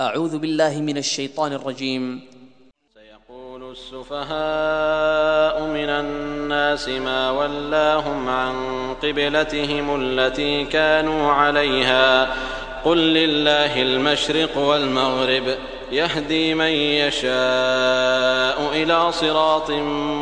أعوذ بالله من الشيطان الرجيم. سيقول السفهاء من الناس ما ولاهم عن قبلتهم التي كانوا عليها. قل لله المشرق والمغرب. يهدي من يشاء إلى صراط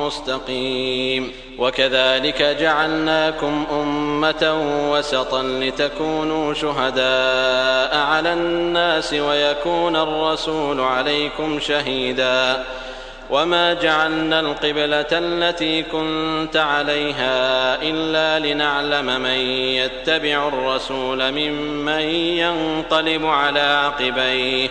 مستقيم. وكذلك جعلناكم أمة وسطا لتكونوا شهداء على الناس ويكون الرسول عليكم شهيدا. وما جعلنا القبلة التي كنت عليها إلا لنعلم من يتبع الرسول ممن ينقلب على عقبيه.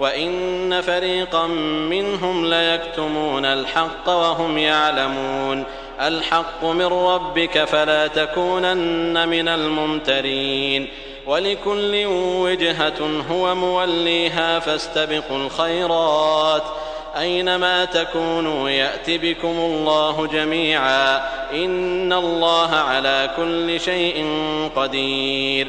وان فريقا منهم ليكتمون الحق وهم يعلمون الحق من ربك فلا تكونن من الممترين ولكل وجهه هو موليها فاستبقوا الخيرات اينما تكونوا يات بكم الله جميعا ان الله على كل شيء قدير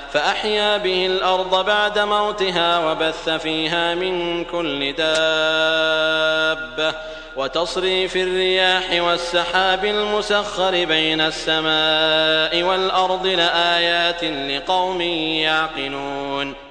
فأحيا به الأرض بعد موتها وبث فيها من كل دابة وتصريف الرياح والسحاب المسخر بين السماء والأرض لآيات لقوم يعقلون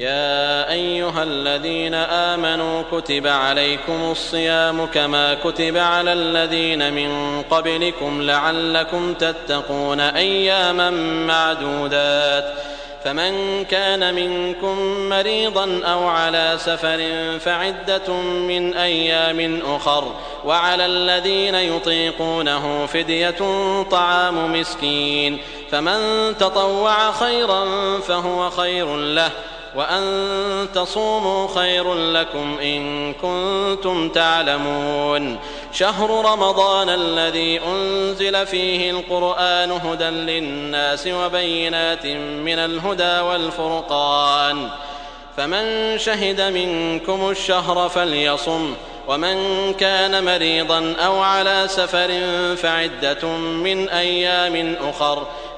يا أيها الذين آمنوا كتب عليكم الصيام كما كتب على الذين من قبلكم لعلكم تتقون أياما معدودات. فمن كان منكم مريضا أو على سفر فعدة من أيام أخر وعلى الذين يطيقونه فدية طعام مسكين. فمن تطوع خيرا فهو خير له. وأن تصوموا خير لكم إن كنتم تعلمون. شهر رمضان الذي أنزل فيه القرآن هدى للناس وبينات من الهدى والفرقان. فمن شهد منكم الشهر فليصم ومن كان مريضا أو على سفر فعدة من أيام أخر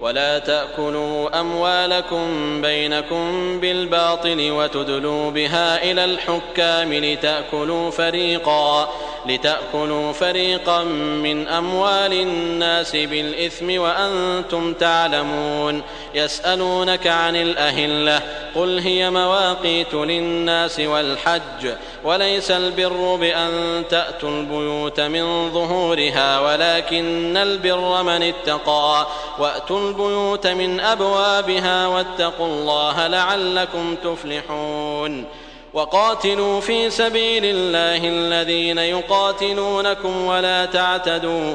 ولا تأكلوا أموالكم بينكم بالباطل وتدلوا بها إلى الحكام لتأكلوا فريقا. لتأكلوا فريقا من أموال الناس بالإثم وأنتم تعلمون يسألونك عن الأهلة قل هي مواقيت للناس والحج وليس البر بأن تأتوا البيوت من ظهورها ولكن البر من اتقى وأتوا البيوت من أبوابها واتقوا الله لعلكم تفلحون وقاتلوا في سبيل الله الذين يقاتلونكم ولا تعتدوا